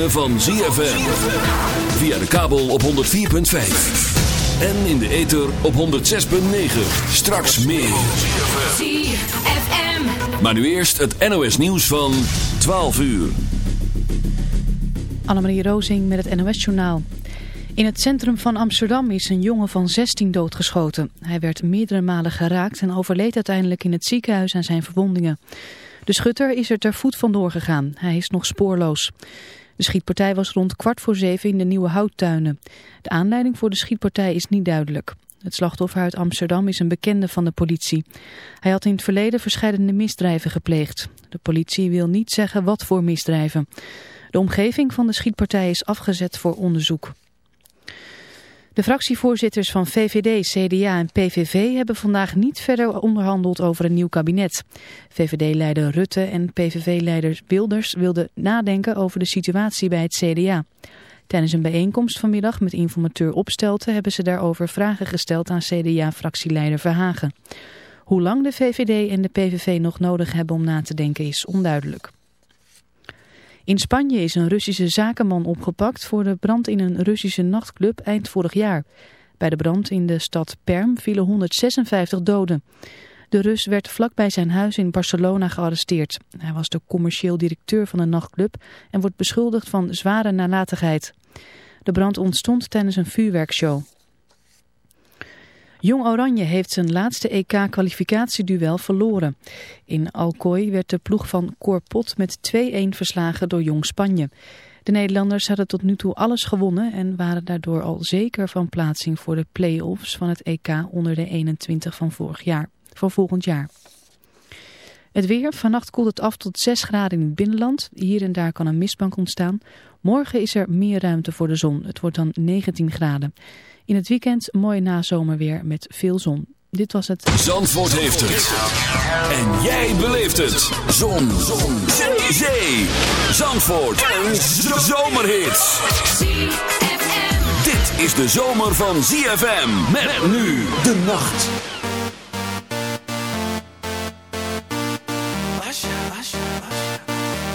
ritme van ZFM. Via de kabel op 104.5. En in de ether op 106.9. Straks meer. ZFM. Maar nu eerst het NOS nieuws van 12 uur. Annemarie Rozing met het NOS-journaal. In het centrum van Amsterdam is een jongen van 16 doodgeschoten. Hij werd meerdere malen geraakt en overleed uiteindelijk in het ziekenhuis aan zijn verwondingen. De schutter is er ter voet vandoor gegaan. Hij is nog spoorloos. De schietpartij was rond kwart voor zeven in de Nieuwe Houttuinen. De aanleiding voor de schietpartij is niet duidelijk. Het slachtoffer uit Amsterdam is een bekende van de politie. Hij had in het verleden verschillende misdrijven gepleegd. De politie wil niet zeggen wat voor misdrijven. De omgeving van de schietpartij is afgezet voor onderzoek. De fractievoorzitters van VVD, CDA en PVV hebben vandaag niet verder onderhandeld over een nieuw kabinet. VVD-leider Rutte en PVV-leider Wilders wilden nadenken over de situatie bij het CDA. Tijdens een bijeenkomst vanmiddag met informateur Opstelten hebben ze daarover vragen gesteld aan CDA-fractieleider Verhagen. Hoe lang de VVD en de PVV nog nodig hebben om na te denken is onduidelijk. In Spanje is een Russische zakenman opgepakt voor de brand in een Russische nachtclub eind vorig jaar. Bij de brand in de stad Perm vielen 156 doden. De Rus werd vlakbij zijn huis in Barcelona gearresteerd. Hij was de commercieel directeur van de nachtclub en wordt beschuldigd van zware nalatigheid. De brand ontstond tijdens een vuurwerkshow. Jong Oranje heeft zijn laatste EK-kwalificatieduel verloren. In Alcoy werd de ploeg van Corpot met 2-1 verslagen door Jong Spanje. De Nederlanders hadden tot nu toe alles gewonnen en waren daardoor al zeker van plaatsing voor de play-offs van het EK onder de 21 van, vorig jaar, van volgend jaar. Het weer, vannacht koelt het af tot 6 graden in het binnenland. Hier en daar kan een mistbank ontstaan. Morgen is er meer ruimte voor de zon. Het wordt dan 19 graden. In het weekend mooi nazomerweer met veel zon. Dit was het. Zandvoort heeft het. En jij beleeft het. Zon. Zon. Zee. Zandvoort. Een zomerhit. Dit is de zomer van ZFM. Met nu de nacht.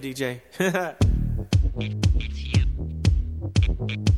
You, DJ.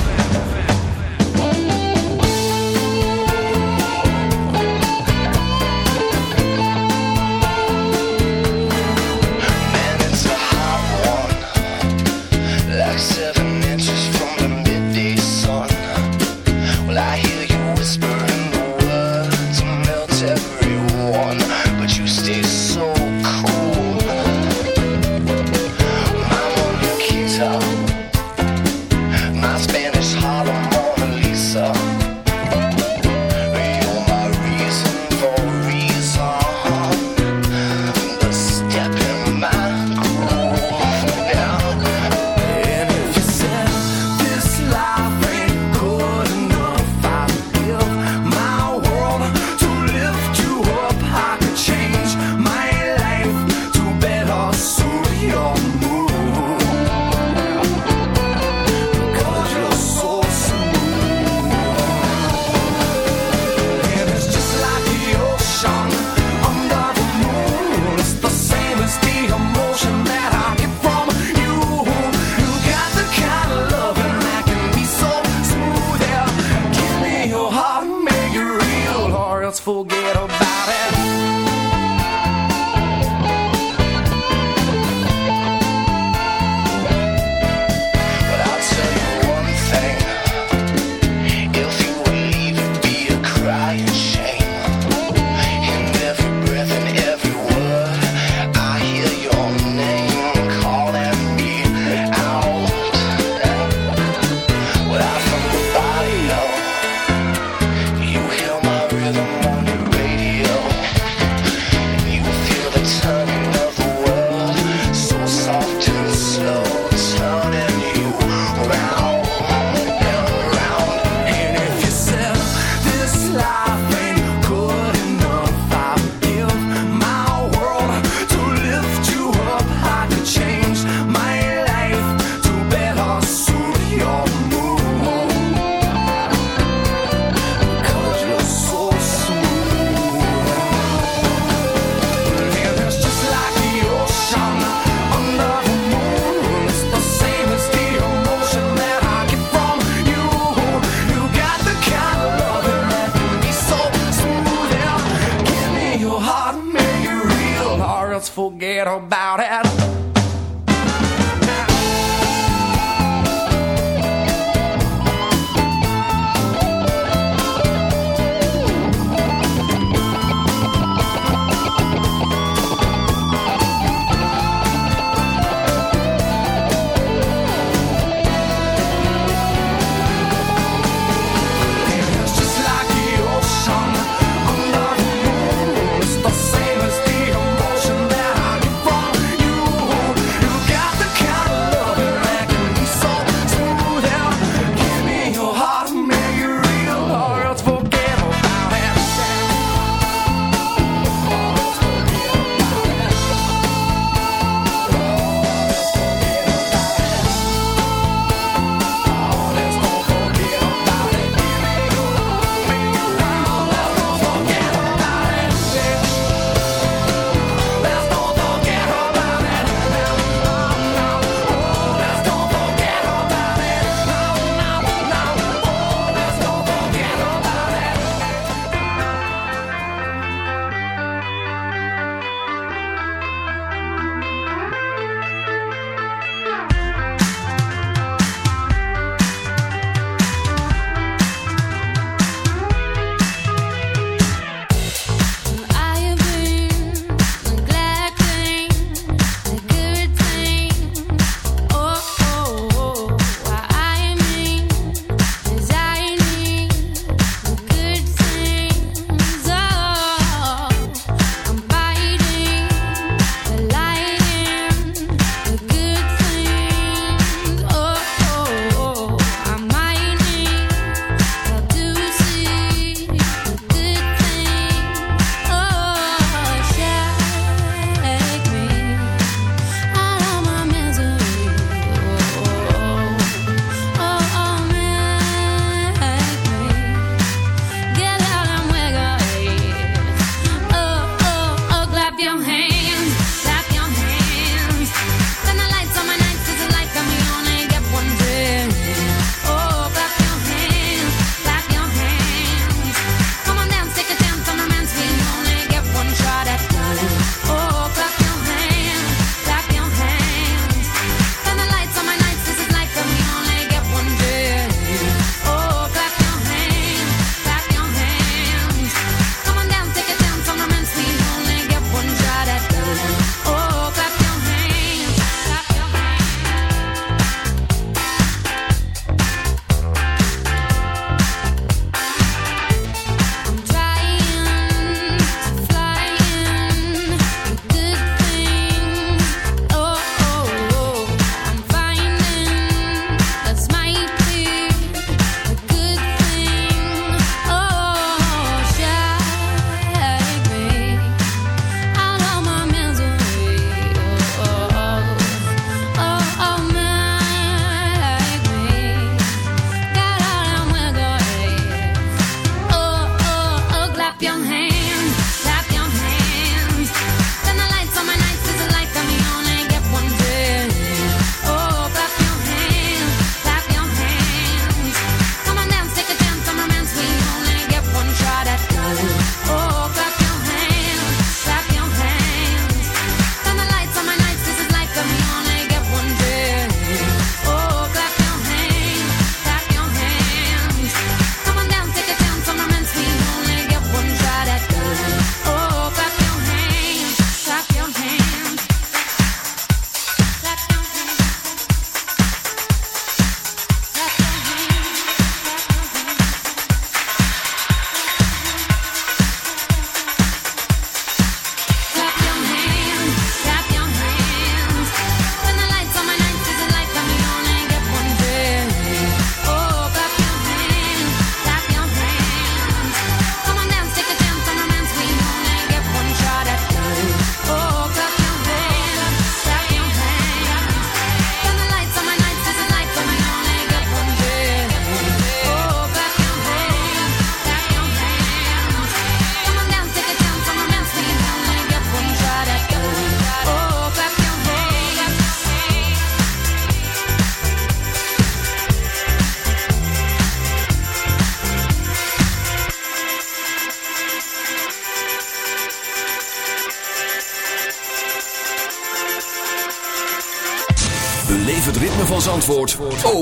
forget about it.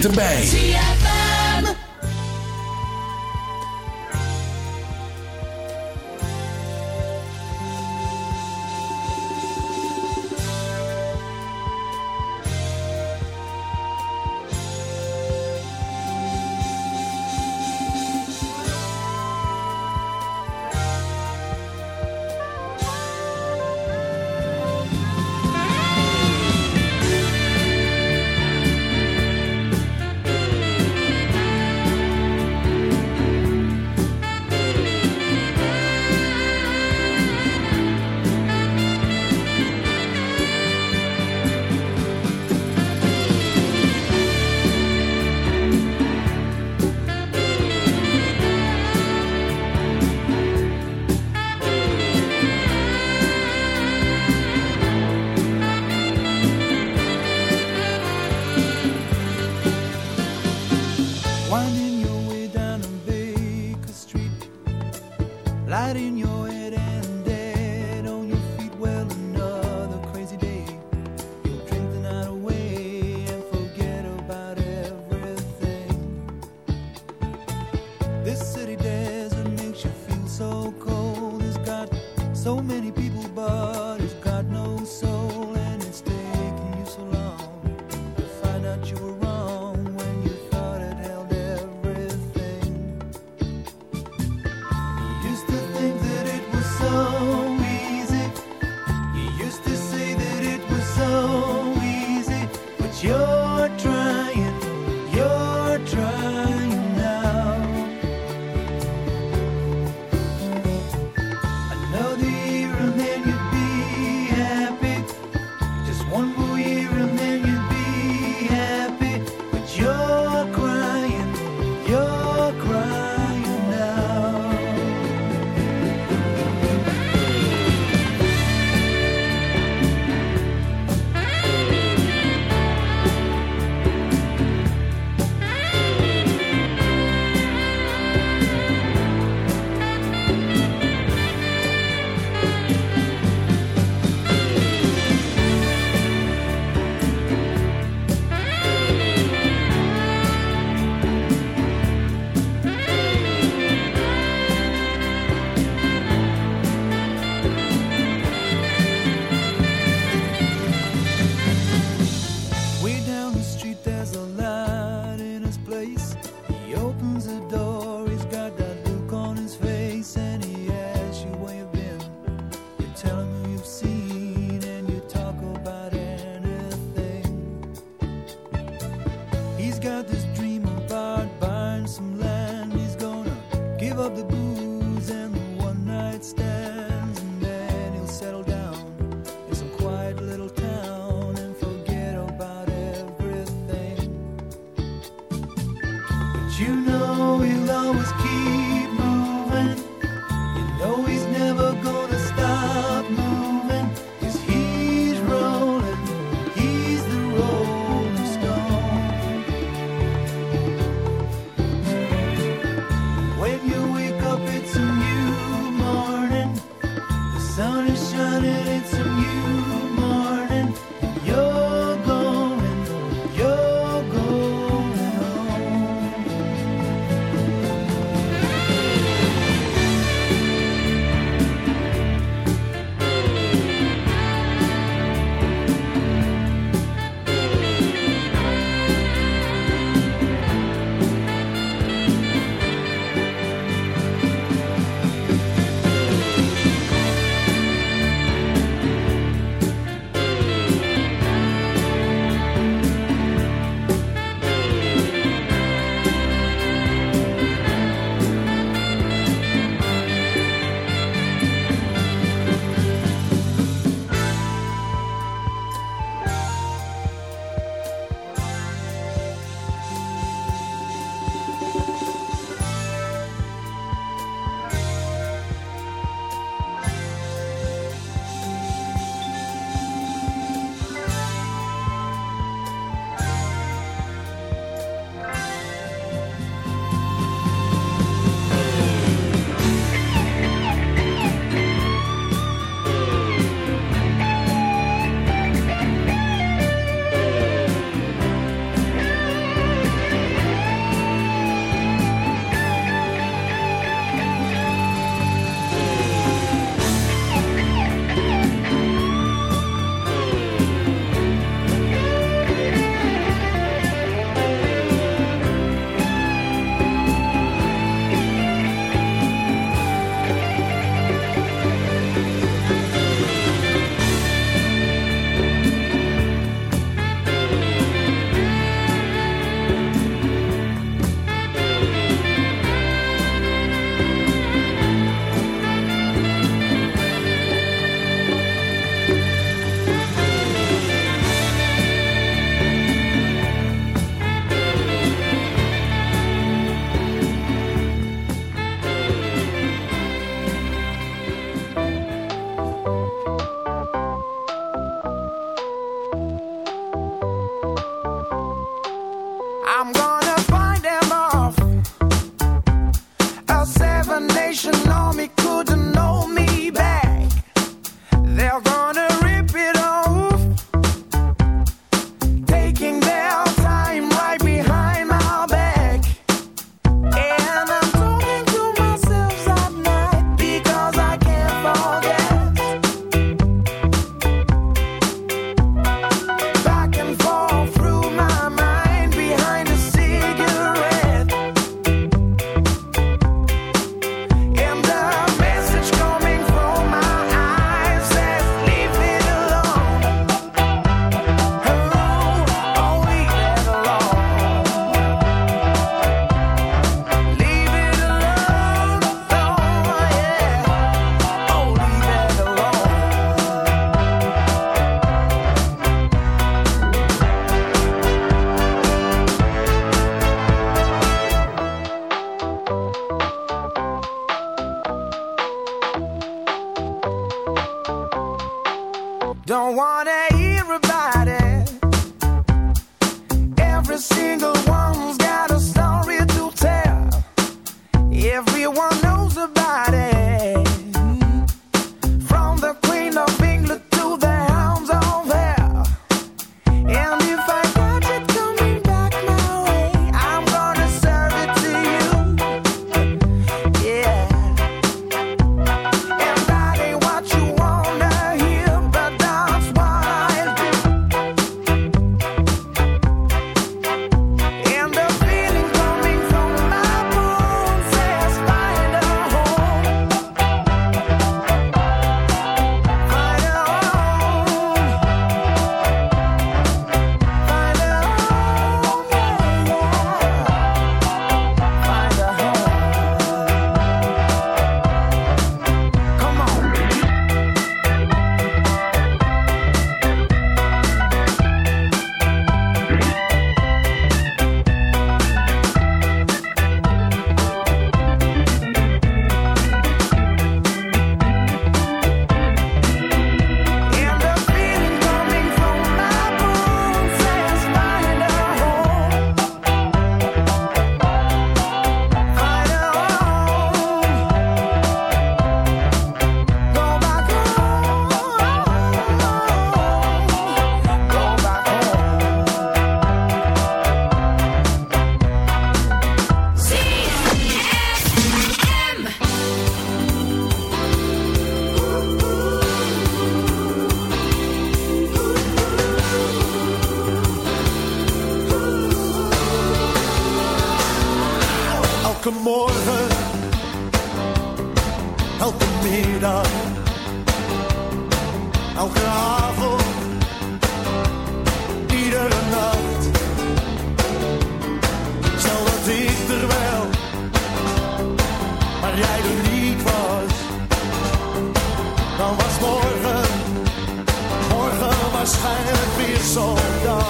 bent erbij.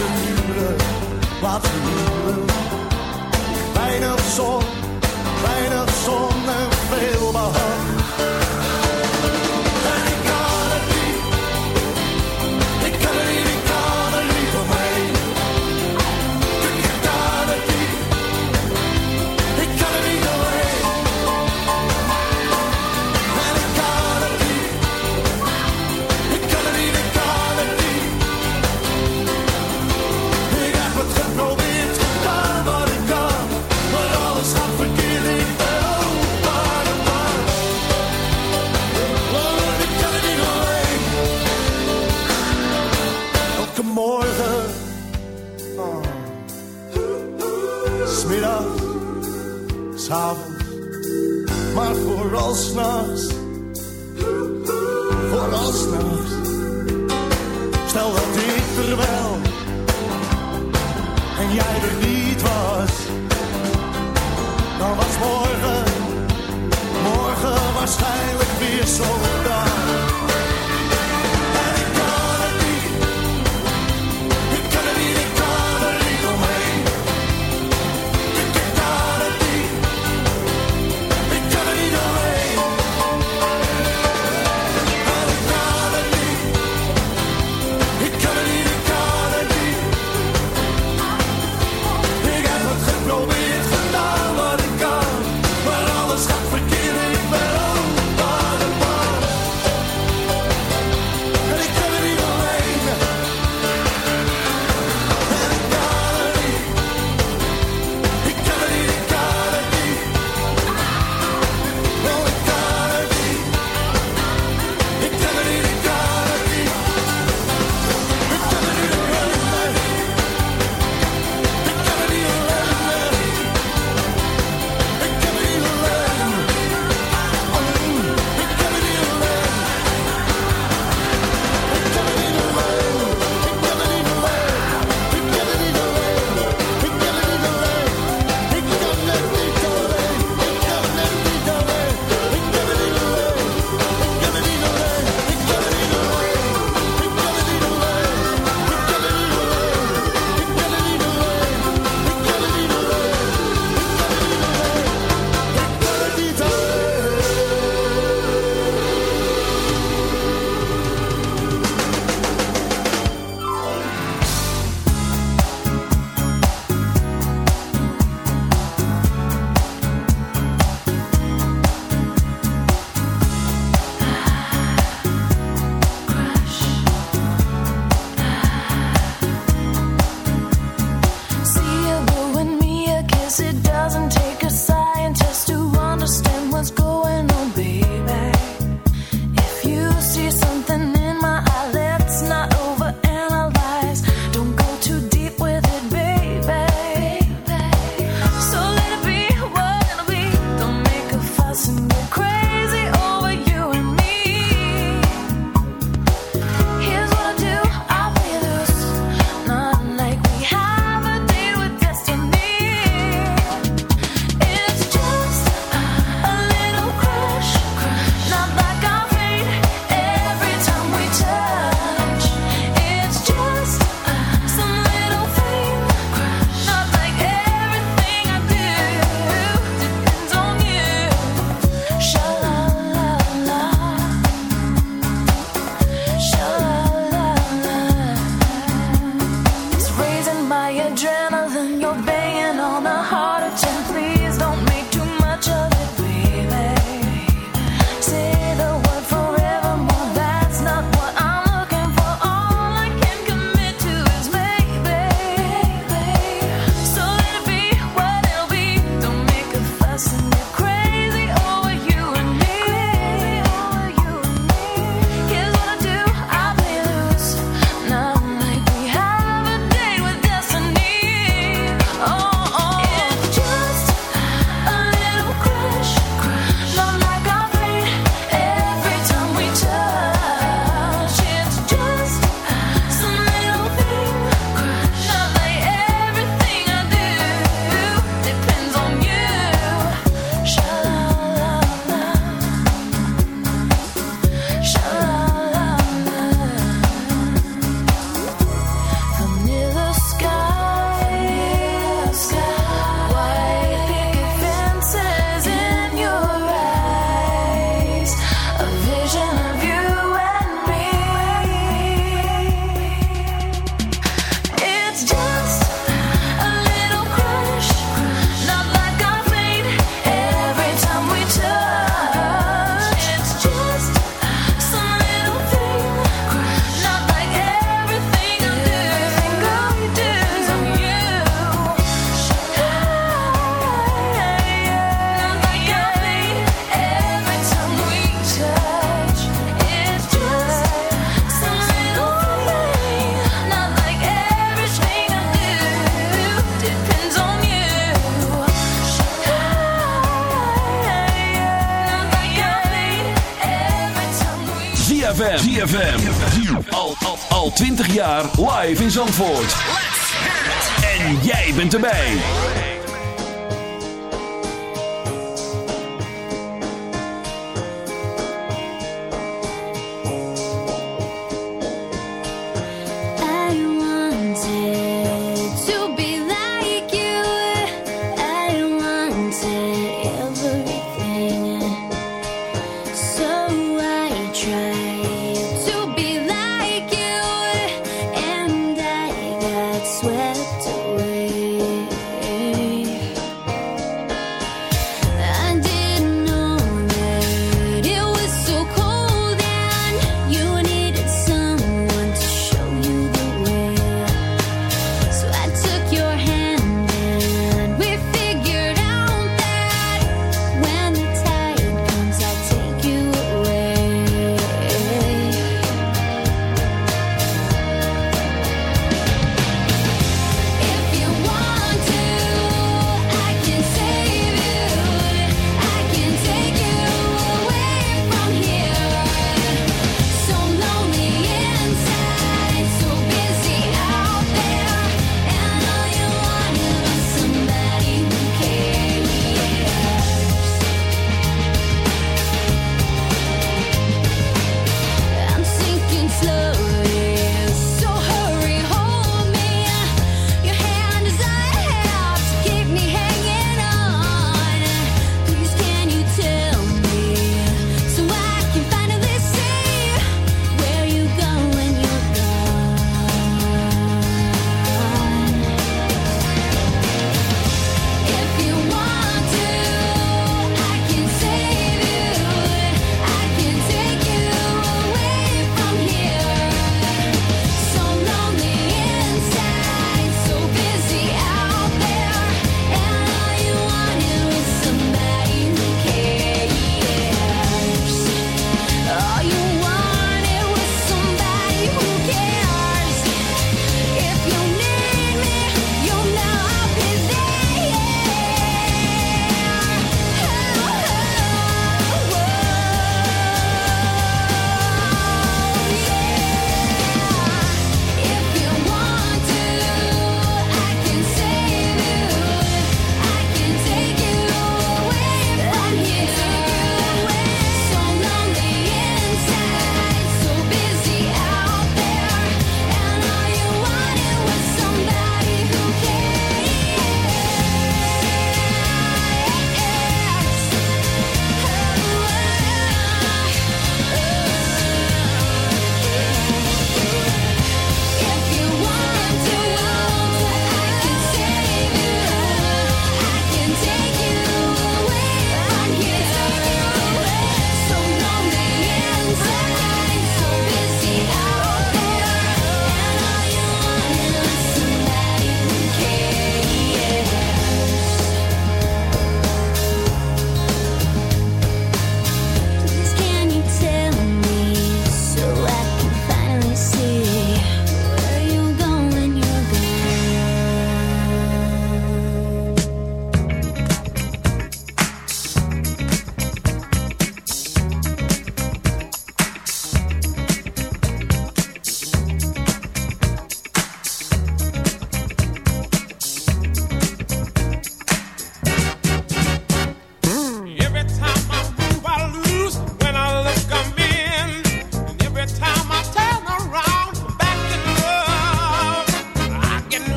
een huwelijk, wat een zon, weinig al s'nachts.